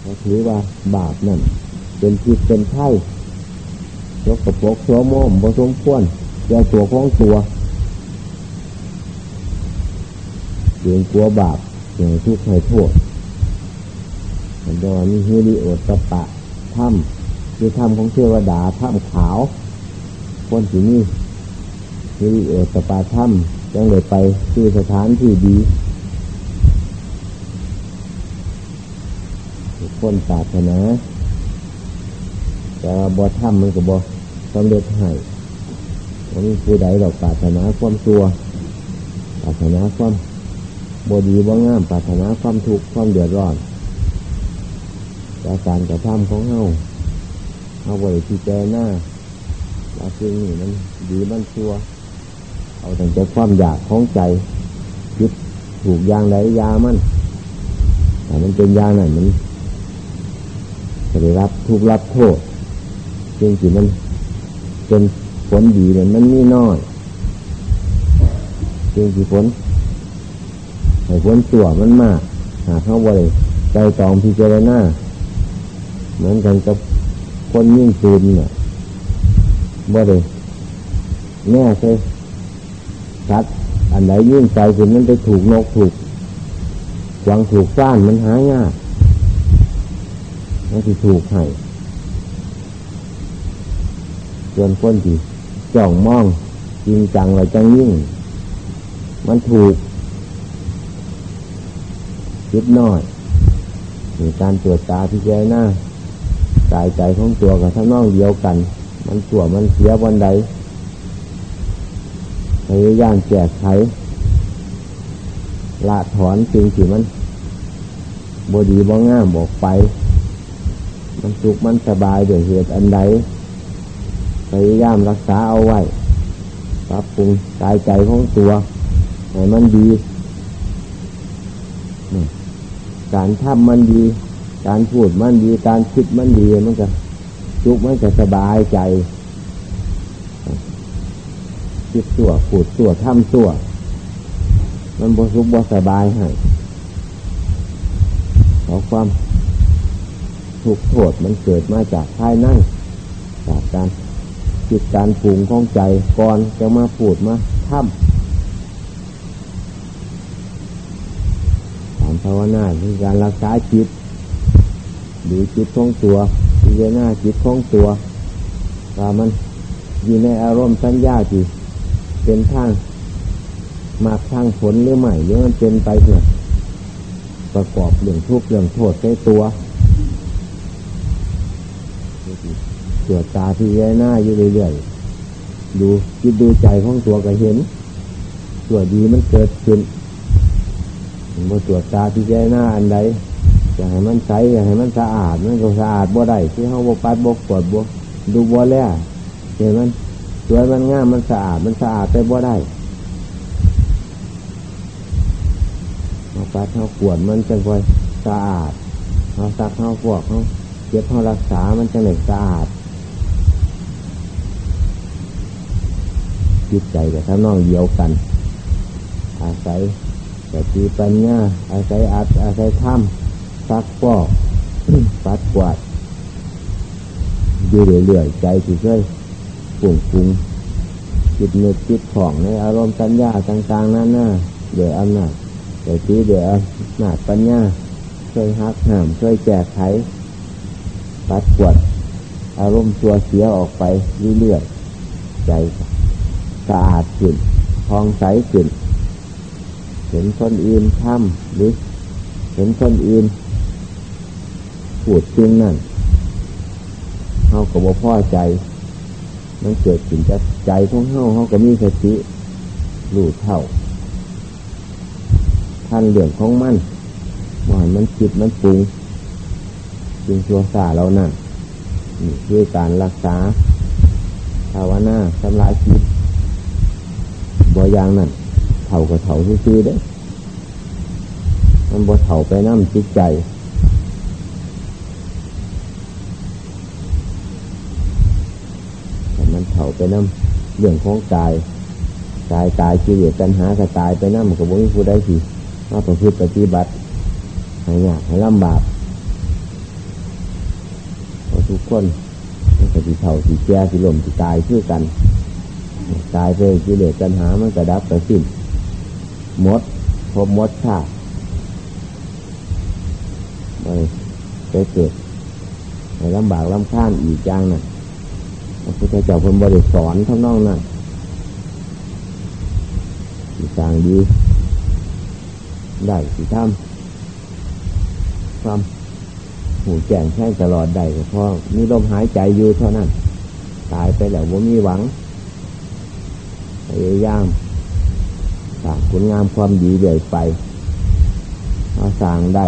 เขาถือว่าบาปนั่นเป็นผิดเป็นไข้ยกกระปกโสมมผสมควรแก่ตัวของตัวเสียงกลัวบาปอย่างทุกข์ให้โทษมันดอนฮิริโอตปะถ้ำคือถ้ำของเทวดาถ้ำขาว คนที่นี่ฮิริโอตปะถ้ำยังเลยไปคือสถานที่ดี คนศาสนาแต่ว่าบ่ถ้ำมันก็บ่สำเร็จให้มันผู้ใดดอกปรารถนาความตัวปรารถนาความบดีบ่งามปรารถนาความทุกข์ความเดือดร้อนแต่การกระทำของเฮาเอาไว้ที่แจหน้าว่าสิ่งนี้มันดีมันชัวเอาแต่ใจความอยากของใจยึดถูกยางไหนยามันแต่มันเป็นยาไหนมัน จะได้รับทุกรับโทษจริงที่มันเป็นผลดีเนี่ยมันนี่น้อยจริงที่ผลให้ผลตัวมันมากหาเข้าไว้ใจตองพิจารณาเหมือนกันกับคนยิ่งซูนเนี่ยบ่เลยแน่ใช่ชัดอันไหนยิ่งใจขึ้นมันไปถูกนกถูกวางถูกฟ้านมันหายาก มันจะถูกให้ส่วนคนที่จ้องมองจริงจังอะไรจังยิ่ง มันถูกคิดน้อยมีการตรวจตาที่แจ้หน้ากายใจของตัวกับทั้งน้องเดียวกัน มันตัวมันเสียวันใดพยายามแก้ไขละถอนจริงที่มันบดีบ่ง่ามบอกไป มันสุขมันสบายด้วยเหตุอันใดพยายามรักษาเอาไว้ปรับปรุงกายใจของตัวให้มันดี การทำมันดี การพูดมันดี การคิดมันดีมันจะจุกมันจะสบายใจ คิดตัวพูดตัวทำตัวมันบสุกบสบายให้ขอความ ทุกโทษมันเกิดมาจากภายในจากการจิตการปรุงของใจก่อนจะมาพูดมาทำการภาวนาคือการรักษาจิตดูจิตของตัวพิจารณาจิตของตัวว่ามันอยู่ในอารมณ์สัญญาที่เป็นทางมากทางผลหรือไม่หรือมันเป็นไปเนี่ยประกอบเรื่องทุกข์เรื่องโทษในตัว ตรวจตาที่แย่หน้าอยู่เรื่อยๆดูคิดดูใจของตัวก็เห็นตัวดีมันเกิดขึ้นเมื่อตรวจตาที่แย่หน้าอันใดอยากให้มันใสอยากให้มันสะอาดมันก็สะอาดบ่ได้ที่เขาบกปัดบกปวดบกดูบ่แล้เห็นมันสวยมันงามมันสะอาดมันสะอาดแต่บ่ได้เขาปัดเขาปวดมันจะค่อยสะอาดเขาซักเขาฟอกเขาเก็บเขารักษามันจะเหน็สะอาด จิตใจกับท่านน้องเดียวกัน อาศัยแต่ตีปัญญาอาศัยอัดอาศัยถ้ำซักฟอกปัดกวาดอยู่เรื่อยๆใจที่เคยปุ่งปุ่งจิตเนึกจิตของในอารมณ์สัญญาต่างๆนั่นน่ะเดี๋ยวอำนาจเดี๋ยวตีเดี๋ยวอำนาจปัญญาเคยหักห้ามเคยแก้ไขปัดกวาดอารมณ์ตัวเสียออกไปเรื่อยๆใจ สะอาดขึ้นทองใสขึ้น เห็นคนอื่นทำหรือเห็นคนอื่นพูดจริงนั่นเขาก็บ่พอใจ มันเกิดขึ้นจากใจของเขาเขาก็มีสติรู้เท่าท่านเรื่องของมันว่ามันจิตมันปรุงจึงชัวซาเรานั่นนี่คือการรักษาภาวนาสำลายจิต บ่ยางนั่นเถ่ากับเถ่าซื่อๆเด้มันบ่เถ่าไปน้ำจิตใจแต่มันเถ่าไปน้ำเรื่องของกายกายตายชีวิตปัญหาก็ตายไปน้ำกับบุญผู้ใดสิมาประพฤติปฏิบัติให้ยากให้ลำบากทุกคนมันก็สิเท่าสิแก่สิลมสิตายชื่อกัน ตายไปกิเลสปัญหามันกระดับกระสิ้นหมดพบมดชาติไปไปเกิดในลำบากลำข้านอีกอย่างน่ะพระพุทธเจ้าเพิ่นบริสอนทั้งน้องนั่นสิสางดี ได้สิทำความหูแจ้งแค่ตลอดได้เพราะมีลมหายใจอยู่เท่านั้น ตายไปแล้วว่ามีหวัง พยายามสร้างคุณงามความดีเรื่อยไปเอาสร้างได้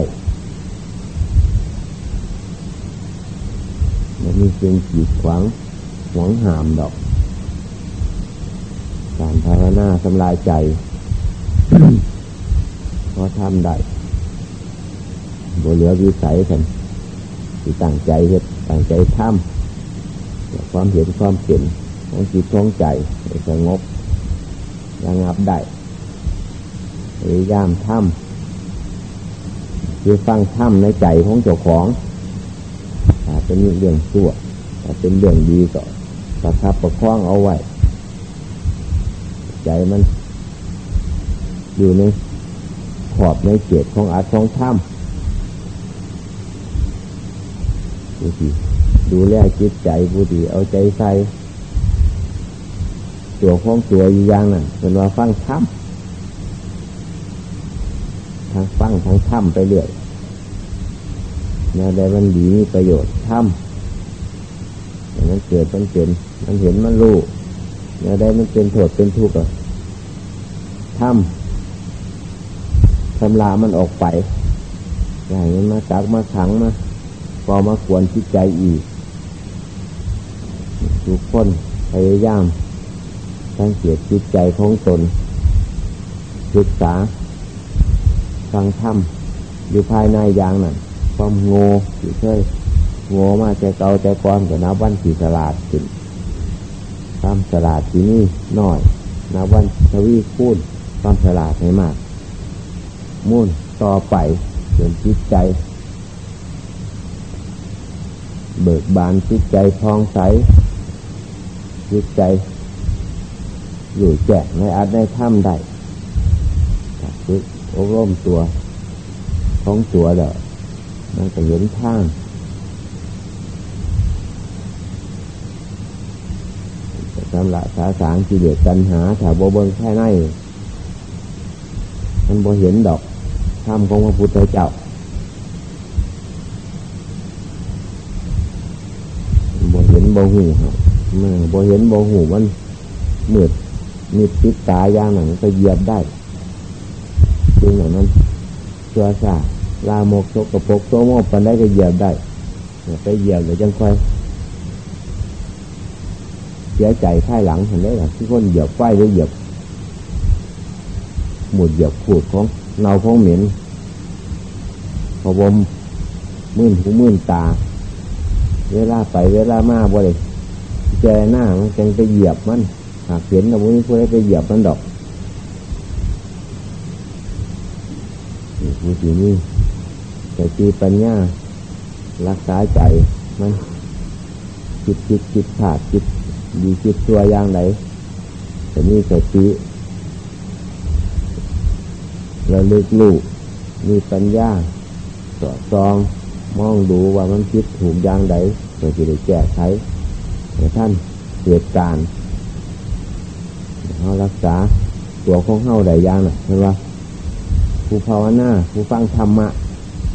มันมีสิ่งกีดขวางหวงหามดอก การภาวนาสำลายใจพอทำได้บเหลือวิสัยกันที่ตั้งใจเห็ดตั้งใจทำความเห็นความเห็นของจิตของใจสงบ ระงับได้พยายามทำคือฟังทำในใจของเจ้าของถ้าเป็นเรื่องชั่วถ้าเป็นเรื่องดีก็ประคับประคองเอาไว้ ใจมันอยู่ในขอบในเกตของอาของถ้ำดูสิดูแลจิตใจบูดีเอาใจใส่ ตัวของตัวอยู่อย่างนั้นเป็นว่าฟังถ้ำทั้งฟังทั้งถ้ำไปเรื่อยนี่ยได้มันดีมีประโยชน์ถ้ำอย่างนั้นเกิดมันเป็นมันเห็นมันรู้นี่ยได้มันเป็นโทษเป็นทุกข์อะทำทำลามันออกไปอย่างนี้มาตักมาขังมาพอมาขวนจิตใจอีกทุกคนพยายาม สังเกตจิตใจของตน ศึกษาฟังธรรมอยู่ภายในอย่างนั้นความโง่ที่เคยโง่มาใจเก่าใจก้อนกับนับวันสีสลาดขึ้นความสลาดที่นี่น้อยนับวันทวีคูณความฉลาดให้มาก มุ่นต่อไปจนจิตใจ เบิกบานจิตใจทองใสจิตใจ อยู่แจกในอาจได้ถ้ำได้ฝึกอบรมตัว ของตัวเด้อมันก็เห็นทางสำหรับสาสางกิเลสตัณหาถ้าบวเบิงแค่ไหนมันบ่เห็นดอกธรรมของพระพุทธเจ้าบ่เห็นบ่หูครับมันบ่เห็นบ่หูมันมืด มีติดตาอย่างหนังไปเหยียบได้จริงอย่างนั้นชื่อชาลาโมกโกกระปกตัวโมกปันได้ก็เหยียบได้ไปเหยียบเดี๋ยจังค่อยเสียใจค่ายหลังเห็นได้หรอที่คนเหยียบไฟหรือเหยียบหมุดเหยียบขูดของเงาของเหม็นพอวมมื่นหูมื่นตา เวลาไปเวลามาบ่เลยเจอหน้ามันจังไปเหยียบมัน หากเห็นเราไม่ควรไปเหยียบมันดอกผู้ที่นี่แต่จีปัญญารักษาใจมันจิตจิตจิตขาดจิตดีจิตตัวอย่างไหนแต่นี่แต่จีระลึกลูกมีปัญญาสอดซองมองดูว่ามันคิดถูกอย่างใดเพื่อจะได้แก้ไขให้ท่านเหตุการณ์ ษาตัวของเฮาได้อย่างน่ะเห็นว่าผู้ภาวนาผู้ฟังธรรมะ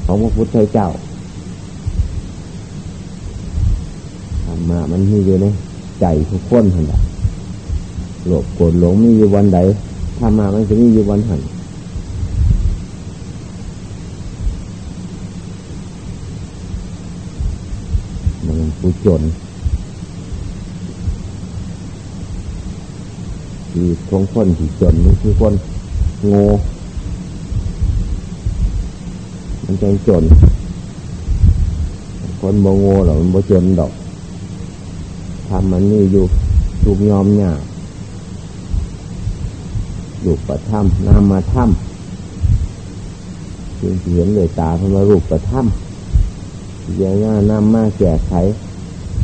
ของพระพุทธเจ้าธรรมะมันมีอยู่ในใจทุกคนหันละโลภโกรธหลงมีอยู่วันใดธรรมะมันจะมีอยู่วันหันผู้จน ที่ของคนที่จนมันคือคนโง่มันใจจน คนโมโง่หรอกมันโมจนดอกทำมันนี่อยู่ถูกยอมหยาอยู่ประถ้ำนามาถ้ำจึงเห็นเลยตาพราะว่ารูปประถ้ำเยอะง่านำมาแก้ไข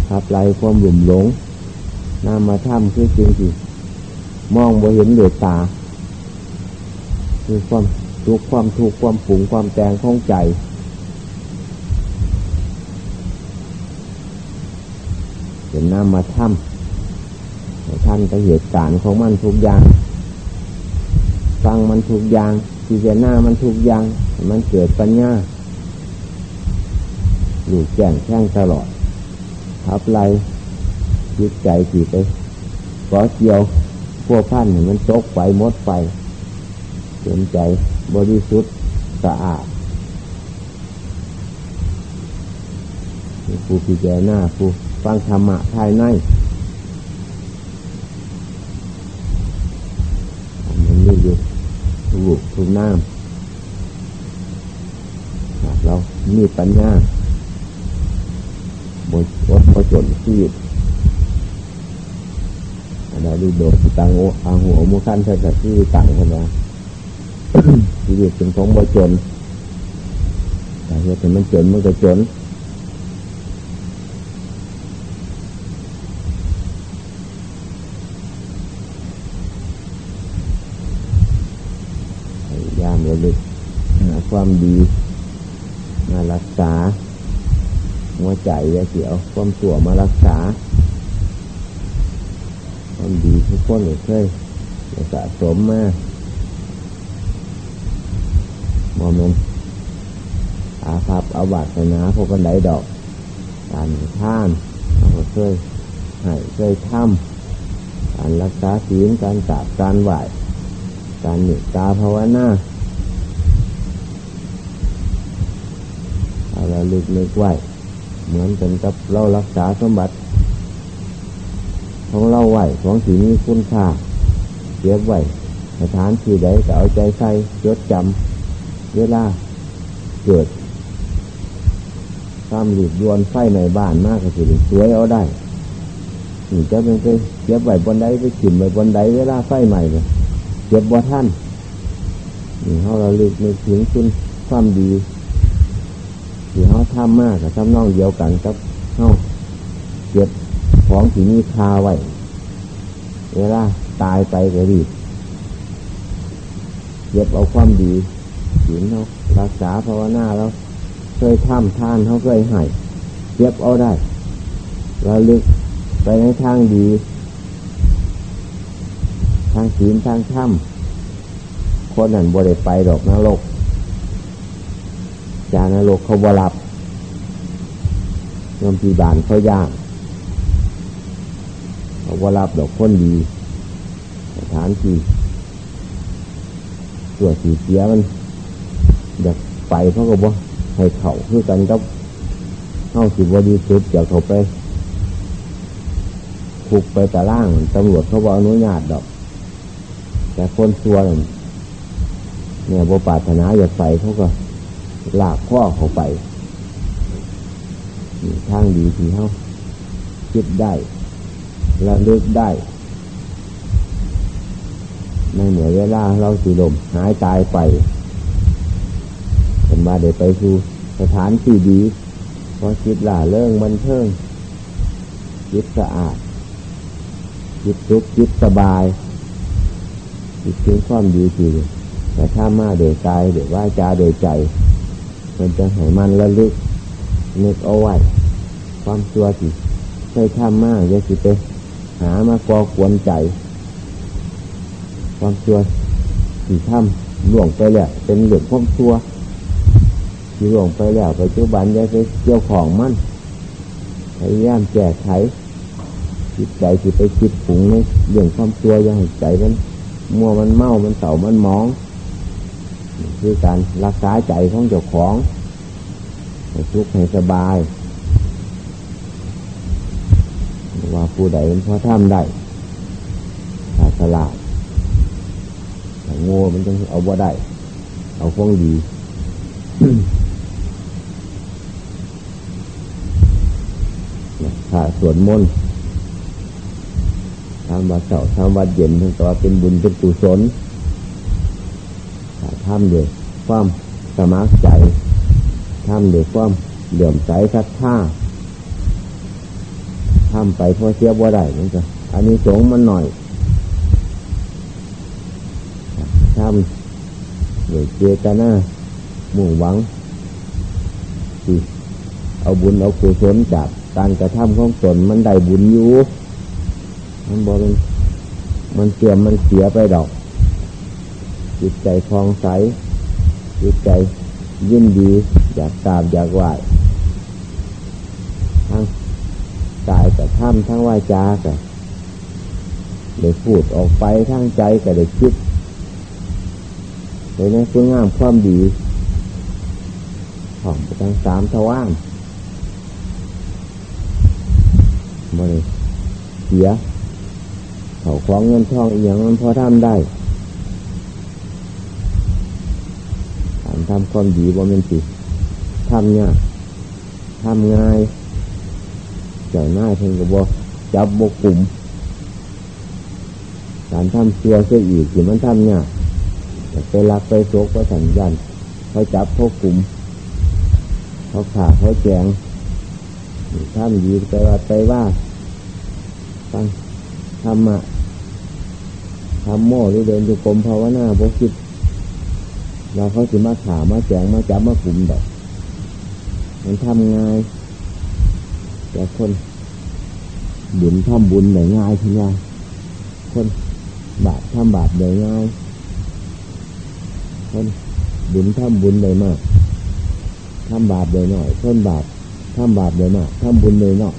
ขับไล่ความหลุ่มหลงนำมาทำคือจริงที่ มองบ่เห็นด้วยตาคือความทุกข์ความทุกข์ความผุงความแตงของใจ เห็นน้ำมาทำท่านก็เหตุการณ์ของมันทุกอย่าง ฟังมันทุกอย่างพิจารณามันทุกอย่าง มันเกิดปัญญาอยู่แจ้งแช่งตลอดทับไล่ยึดใจจีไปก่อเกี่ยว พวกพันมันตกไปมดไปเต็มใจบริสุทธิ์สะอาดผู้พิจารณาผู้ฟังธรรมะภายในมันมีอยู่ถูกทุกน้ำเรามีปัญญาบดอดพอจนชีวิต อันนี้โดดตังโออาหัวมุขันเถิดที่ต่างคนละชีวิตเป็นของบ่จนแต่เหตุมันจนมันก็จนยามระลึกหาความดีมารักษาหัวใจยาเสียวความตัวมารักษา ความดีทุกคนเคยสะสมมาโมเมนอาภัพอาวัตนาพวกกันไดดอก การท่านเราเคยให้เคยทำการรักษาศีลการกราบการไหวการหนุตาภาวนาอะไรลึกๆไว้เหมือนกันกับเรารักษาสมบัติ ของเราไหวของสิ่งนี้คุณค่าเก็บไหวสถานที่ใดก็เอาใจใส่จดจำเวลาเกิดความหลีดยวนไฟในบ้านมากก็สิสวยเอาได้นี่จะเป็นไปเก็บไว้บนใดไปขิมไว้บนใดเวลาไฟใหม่เลยเก็บบ่ท่านนี่เขาเราลึกในถึงคุณความดีที่เขาทำมากกับทำนองเดียวกันกับเขาเก็บ ของที่มีคาไว้ เวลาตายไปก็รีเก็บเอาความดีศีลเขารักษาภาวนาแล้วเคยทำทานเขาเคยให้เก็บเอาได้เราลึกไปในทางดี ทางศีลทางธรรมคนนั้นบริไปดอกนรกจานรกเขาบลับยมพีบานเขายาง เขาบลับดอกคนดีสถานที่ตัวสีเสียมัน อยากไปเขาก็บอกให้เขาคือกันกับเข้าสิบดีสุดอยากเขาไปขุกไปตะล่างตำรวจเขาบอกอนุญาตดอก แต่คนชัวเนี่ยบปาถนาอยากไปเขาก็ลากข้อเขาไปทางดีที่เขาคิดได้ ระลึกได้ในเหนือเวลาเราสิลมหายตายไปเป็นมาเดี๋ยวไปสู่สถานที่ดีพอคิดล่าเรื่องมันเทิงคิดสะอาดคิดทุกคิดสบายคิดถึงความดีจริงแต่ถ้ามาเดี๋ยวกายเดี๋ยวว่าจาเดี๋ยวใจ มันจะให้มันระลึกนึกเอาไว้ความชัวสิเคยทำมากจะสิไป หามาก่อควรใจ ความชั่วสิทำหลวงไปแล้วเป็นเหลืองความชั่วที่หลวงไปแล้วไปจุบันจะไปเกี่ยวของมันพยายามแก้ไขจิตใจสิไปคิดผุงในเรื่องความชั่วยังให้ใจมันมัวมันเมามันเสามันมอง คือการรักษาใจของเจ้าของให้ทุกข์ให้สบาย ว่าผู้ใดมันพอทำได้ถ้าสลาดถ้าโง่มันจะเอาบ่ได้ เอาฟ้องดีถ้าสวดมนต์ทำวัดเสาทำวัดเย็นทั้งตัวเป็นบุญเป็นกุศลทำด้วยความสมัครใจทำด้วยความเหลื่อมใสศรัทธา ทำไปเพราะเสียบ่ได้มันจะอันนี้สงมันหน่อยทำโดยเจตนามุ่งหวังที่เอาบุญเอากุศลจากการกระทำของตนมันได้บุญอยู่มันบอกมันมันเสื่อมมันเสียไปดอก จิตใจคลองใสจิตใจยินดี อยากตามอยากไหวทั้ง กายกับท่ำทั้งวาจากับได้พูดออกไปทั้งใจกับได้คิดเลยนะเพื่องามความดีของไปทั้งสามทว่ารมาเลยเสียเขาคล้องเงินทองอีกอย่างมันพอทำได้การทำความดีว่ามันสิทำเนี่ยทำง่าย เจ้าหน้าเพิ่งก็บอกจับบกกลุ่มการทำเชื่อเสียอีกที่มันทำเนี่ยไปรักไปโศกไปสัญญาณเขาจับเขากลุ่มเขาขาเขาแจงทำดีไปว่าไปว่าตั้งทำมาทำโม่หรือเดินจุกรมภาวนาบคิดเราเขาสิมาขามาแจงมาจับมากลุ่มดอกมันทำง่าย แต่คนบุญทำบุญได้ง่ายทีง่ายคนบาปทำบาปได้ง่าย คนบุญทำบุญได้มากทำบาปได้น้อยคนบาปทำบาปได้มากทำบุญได้น้อย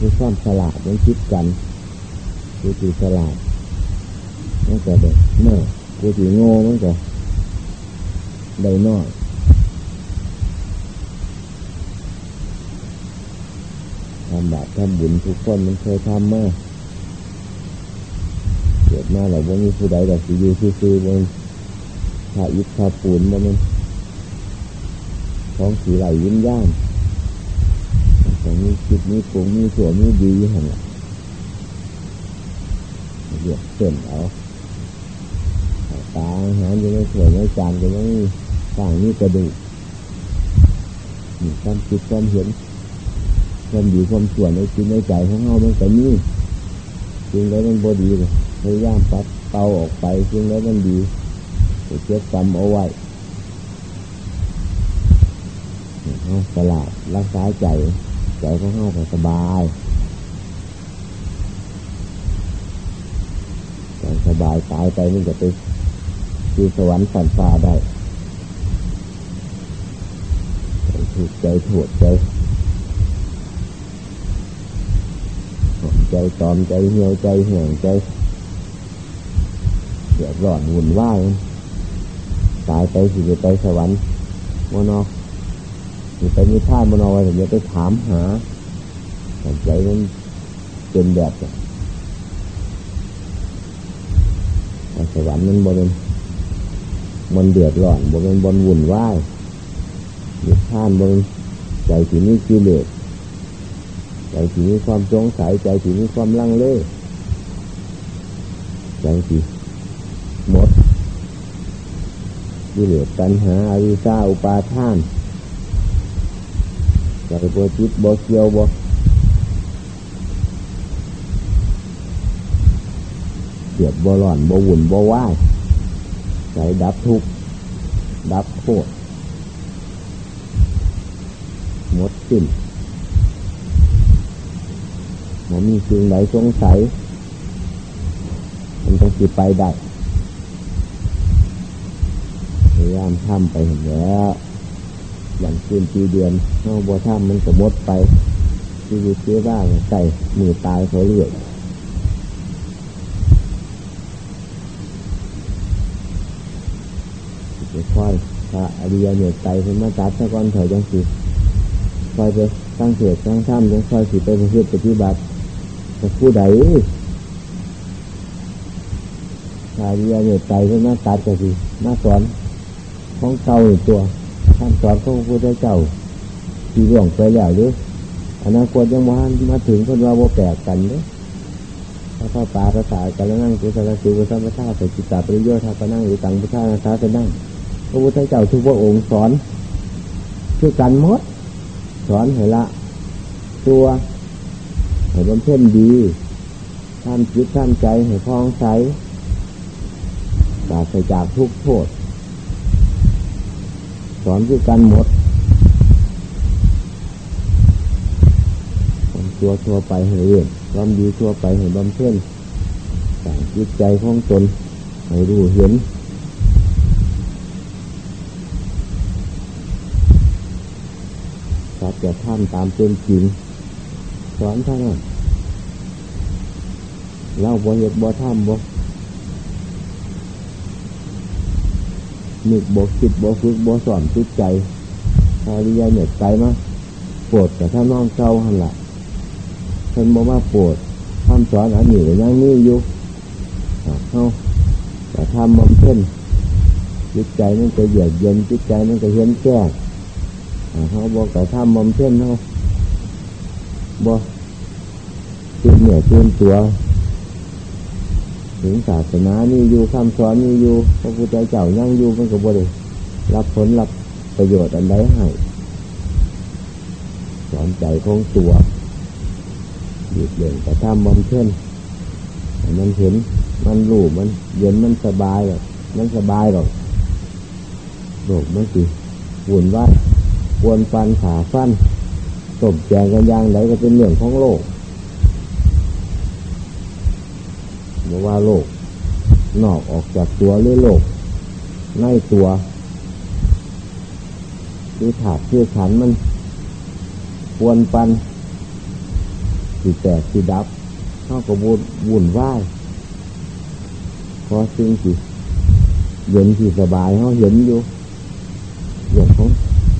มีความฉลาดมันคิดกันผู้ที่ฉลาดมันก็ได้มากผู้ที่โง่มันก็ได้น้อยทำบาปทำบุญทุกคนมันเคยทำมาเกิดมาแล้วว่ามีผู้ใดแต่สิอยู่ซื่อๆบนถ้าอิฐถ้าปูนมันของสีไหลยิ้มย่านแต่มีจิตมีปุงมีส่วนมีดีหันละเรียกเส้นเอาตาหารยังไม่สวยไม่จานยังต่างนี่กระดูกมีความคิดความเห็น ความดีความส่วนในจิตในใจของเรามันก็มีจริงแล้วมันบดีเลยพยายามปัดเตาออกไปจริงแล้วมันดีเก็บจำเอาไว้เอาสลาดรักษาใจ ใจของเราสบายใจสบายตายไปมันจะไปคือสวรรค์สันฟ้าได้ใจถูกใจถวดใจ ใจตอมใจเหี่ยวใจแห้งใจเดือดร้อนวุ่นวายตายไปสิจะไปสวรรค์มโนสิไปมีท่านมโนไว้ถึงจะไปถามหาใจมันเป็นแบบสวรรค์มันบนมันเดือดร้อนบนบนวุ่นวายมีท่านบนใจที่นี้กิเลส ใจที่มีความสงสัยใจที่มีความลังเลใจที่หมดกิเลสตัณหาอวิชาอุปาทานใจโบจิตโบเกียวโบเสียบบร้อนบวุ่นบว่ายใจดับทุกข์ดับโทษหมดสิ้น มันมีสิ่งไหนสงสัยมันต้องสิไปได้พยายามทำไปเห็นแล้ว อย่างคืนปีเดือนเอาบัวถ้ำมันก็มดไปชีวิตเชื่อบ้างใส่มือตายเขาเรื่อยจะค่อยพระอริยเมตไตรเป็นมาตัดตะกอนเถอยังสิค่อยไปตั้งเถิดตั้งถ้ำยังค่อยสิไปประพฤติปฏิบัติ ผู้ใดพระอริยเมตไตรเป็นมาตัดก็สิมาสอนของเก่าตัวท่านสอนของพระพุทธเจ้าที่ร่วงไปแล้วหรืออนาคตยังมามาถึงคนว่าว่าแปลกกันเนี่ยถ้าเข้าป่าภาษากันแล้วนั่งกุศลสิวสัมปทาใส่จิตตาปริโยธาปนั่งหรือตังพุทธานาสาจะนั่งพระพุทธเจ้าทุกพระองค์สอนคือกันมดสอนให้ละตัว ให้บำเพ็ญดีท่านจิตท่านใจให้คลองใสปราศจากทุกโทษ สอนคือกันหมดความตัวทั่วไปให้เรียนความดีทั่วไปให้บำเพ็ญต่งจิตใจของตนให้รู้เห็น สัจะท่านตามเป็นจริง สอนท่านเล่าบ่เหตุบ่ท่ามบ่นึกบ่คิดบ่ฝึกบ่สอนจิตใจพอริยาเหน็ดใจมาปรดแต่ถ้าน้องเจ้าหันละท่านบอกว่าปรดท่าสอนอันนี้ยังนี่อยู่เขาแต่ทำมันเพ่นจิตใจนั่นก็เยือกเย็นจิตใจนั่นก็เห็นแก้เขาบอกแต่ทำมันเพ่นเขา บอกจิตเหนื่อยตื่นตัว ถึงศาสนานี่อยู่คำสอนนี่อยู่พระพุทธเจ้ายั่งอยู่มันก็บ่ได้รับผลรับประโยชน์อันใดให้สอนใจของตัวหยุดเด่นแต่ทำมันเพ่นมันเห็นมันรู้มันเย็นมันสบายหรอกมันสบายหรอกโลกมันสิวุ่นวายวนฟันขาฟัน ตบแจงกันยางไหนก็เป็นเรื่องของโลกเมื่อว่าโลก นอกออกจากตัวหรือโลก ในตัวคือถาดคือขันมันวนปันสิแตกสิดับเข้ากับวุ่นวุ่นวายพอสิ่งที่เย็นที่สบายเขาเห็นอยู่เรื่องของ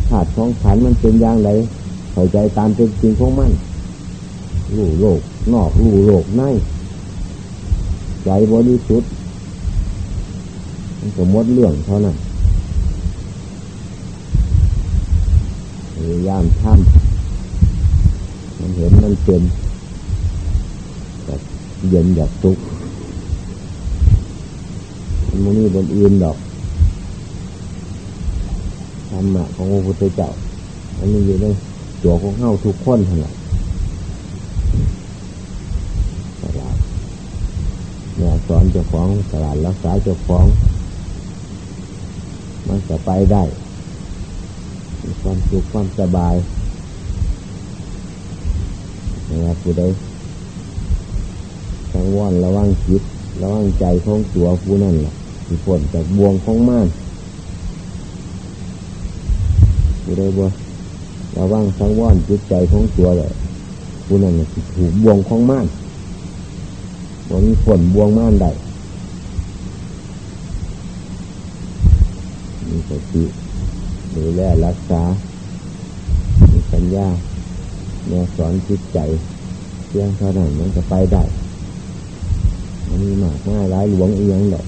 ถาดของขันมันเป็นอย่างไร เข้าใจตามเป็นจริงของมันรู้โลก นอกรู้โลกในใจบริสุทธิ์สมันก็มดเรื่องเท่านั้นพยายามทำมันเห็นมันเป็นแบบเย็นแบบทุกข์มันนี่บนอื่นดอกธรรมะของพระพุทธเจ้าอันนี้อยู่ใน ตัวของเฮาทุกคนทั้งนั้นตลาดเนี่ยสอนเจ้าของตลาดรักษาเจ้าของ มันจะไปได้มีความสุขความสบายนะครับผู้ใดทั้งวันระวังจิตระวังใจของตัวผู้นั่นแหละที่ผลจากบวงของม่านผู้ใดบ่ ระวังทั้งว่านจิตใจของตัวเลยผู้นั้นถูกบวงของม่านบนฝนบวงม่านได้มีสติดูแลรักษา มีสัญญาแนวสอนจิตใจเพียงเท่านั้นมันจะไปได้มันมีมากง่ายร้ายหลวงเอียงดอก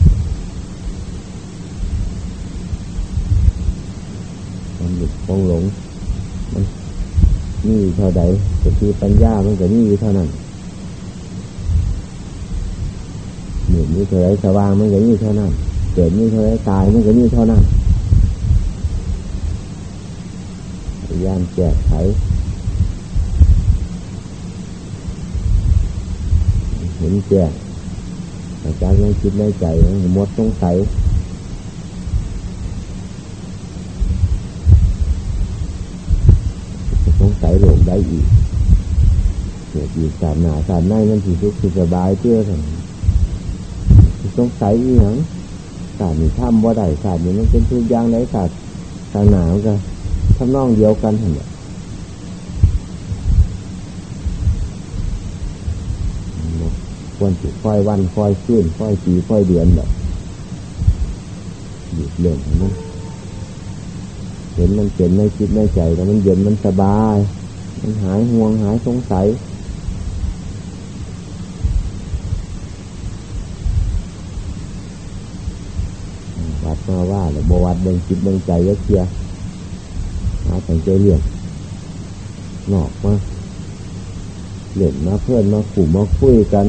มันหลุดคงหลง นี่เท่าใดสติปัญญามันก็นี่เท่านั้นเหมือนนี่เท่าไรสว่างมันก็นี่เท่านั้นเกิดนี่เท่าไรตายมันก็นี่เท่านั้นพยายามแก้ไขเห็นแจ้งอาจารย์ยังคิดในใจหมดสงสัย สงสัยโลกได้อีกเกิดอีกสารหนาสารในมันสิทุกข์สบายเชื่อสั่งสงสัยอีหยังสารนี่ทำว่าได้สารนี่มันเป็นทุกอย่างไหนสารสารหนาวกันทำนองเดียวกันเห็นไหมควรจะค่อยวันค่อยขึ้นค่อยปีค่อยเดือนแบบหยุดเรื่องของมันเห็นมันเป็นในคิดในใจแล้วมันเย็นมันสบาย มันหายห่วงหายสงสัยวัดมาว่าหรือบวัดเบิ่งคิดเบิ่งใจยักเชียหาแตงใจเรื่องนอกมาเล่นมาเพื่อนมาขู่มาคุยกัน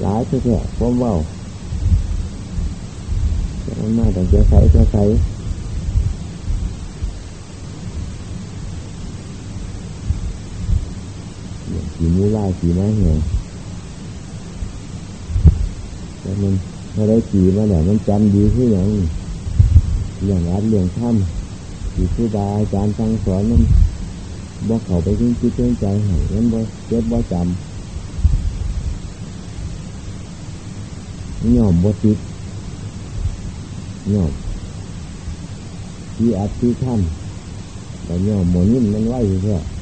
หลายแค่ความเบาจะมาแต่จะใส่จะใส่ ขี่มูล่าขี่ม้าแหงแต่มันถ้าได้ขี่มาเนี่ยมันจำดีขึ้นอย่างอย่างอัดเรื่องถ้ำขี่ผู้บาอาจารย์สั่งสอนมันบอกเขาไปทิ้งจิตทิ้งใจให้มันบ่เจ็บบ่จำย่อมบ่ติดย่อมที่อัดที่ถ้ำแต่ย่อมหมนิ่มมันไหวเพื่อมันคิ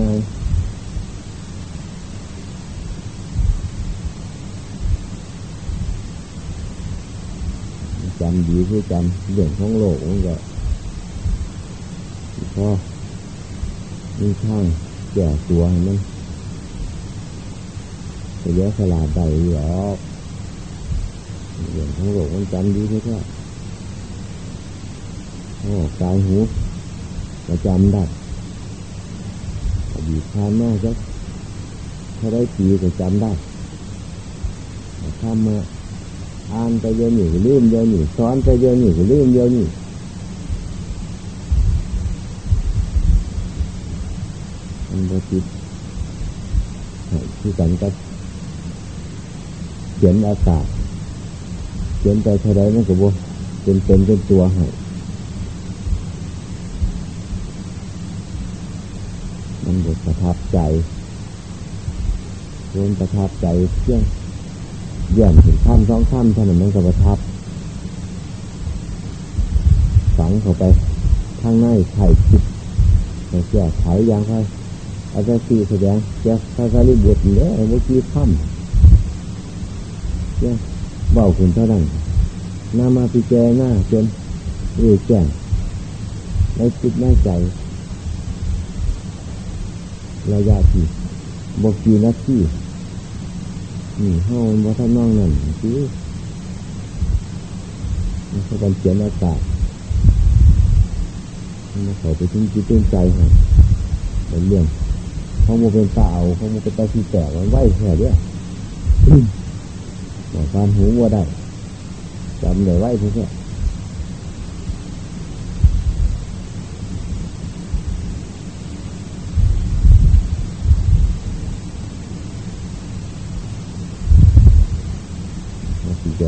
ดง่ายจำดีคือจำเรื่องของโลกมันก็พอมีข้างแก่ตัวมันจะเยอะสลาดใดหรอกเรื่องของโลกมันจำดีคือแค่โอ้กายหูจะจำได้ อดีผ่านมาจักถ้าได้ปีก็จำได้ถ้ามาอ่านไปเยอะหนิลืมเยอะหนิสอนไปเยอะหนิลืมเยอะหนิมันบติดที่กันก็เขียนอากาศเขียนไปเท่าไรมันก็บ่เป็นเป็นเป็นตัวให้ มันบทประทับใจรวมประทับใจเพียงเยี่ยมถึงข้ามสองข้ามเท่านั้นมันก็ประทับ ฝังเข้าไปข้างในไข่จิตแต่แก้ไขย่างไรอาจารย์สีแสดงแก้พระสารีบุตรเนี่ยเมื่อกี้ข้ามเนี่ยเบาขึ้นเท่านั้นนามาพิจารณาจนเรื่อยแจ้งในจิตในใจ ระยะที่บกกี่นาทีนี่ห้องวัฒนน้องนั่นคือมันเขาการเขียนอากาศมันเขาไปทิ้งจิตทิ้งใจให้เป็นเรื่องเขาโมเป็นตาเอาเขาโมเป็นตาที่แตกมันไหวแค่เดียวบอกการหูว่าได้จำได้ไหวแค่ที่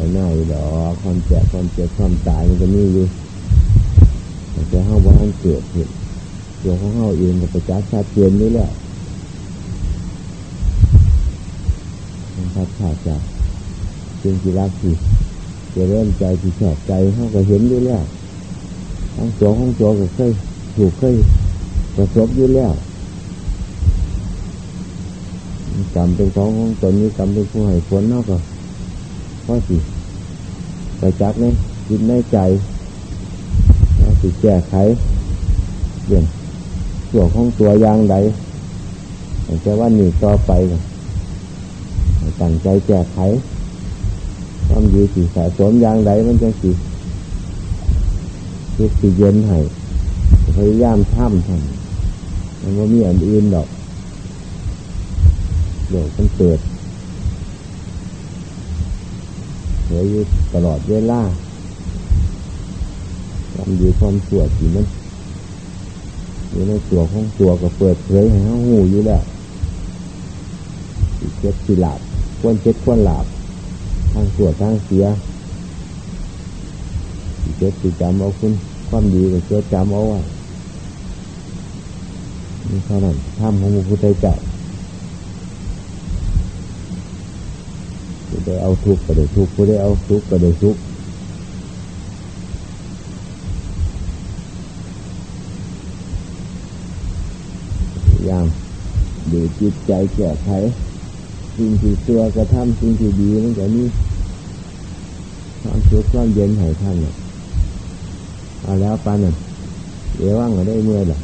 เจอหน้าอยู่ดอกความแก่ความเจ็บความตายมันก็มีอยู่แต่เฮาว่ามันเกิดเหตุตัวของเฮาเองก็ประจักษ์ชัดเจนนี่แหละมันชัดขาดจากจึงที่รักที่จะเริ่มใจที่ชอบใจเฮาก็เห็นอยู่แล้วทั้งตัวของตัวก็เคยถูกเคยประสบอยู่แล้วกรรมเป็นของของตนนี้กรรมเป็นผู้ให้ผลนาะก็ เพราสิไปจักเนี่ยคิดในใจว่าสิแก้ไขเรื่องส่วนของตัวยางใดแต่ว่าหนีต่อไปตั้งใจแก้ไขความดีสิสะสมยางใดมันจะสิคิดสิเย็นให้พยายามท่ำทำมันว่ามีอันอื่นดอกเดี๋ยวมันเกิด เหลือยู่ตลอดเวลาความดีความสวดที่มันอยู่ในตัวของตัวก็เปิดเผยให้เขาหูอยู่แล้วเจ็ดสิหลาบควรเจ็ดควรหลาบทางสวดทางเสียเจ็ดสิจำเอาคุณความดีก็เจ็ดจำเอาไว้นี่เท่านั้นถ้ำของพระพุทธเจ้า ผู้ได้เอาทุกข์ก็ได้ทุกข์ผู้ได้เอาทุกข์ก็ได้ทุกข์ยามดูจิตใจแก้ไขสิ่งที่ตัวกระทำสิ่งที่ดีมันจะมีความสุขความเย็นให้ท่านเนี่ยเอาแล้วปานนั้นเดี๋ยวว่างก็ได้เมื่อไหรอ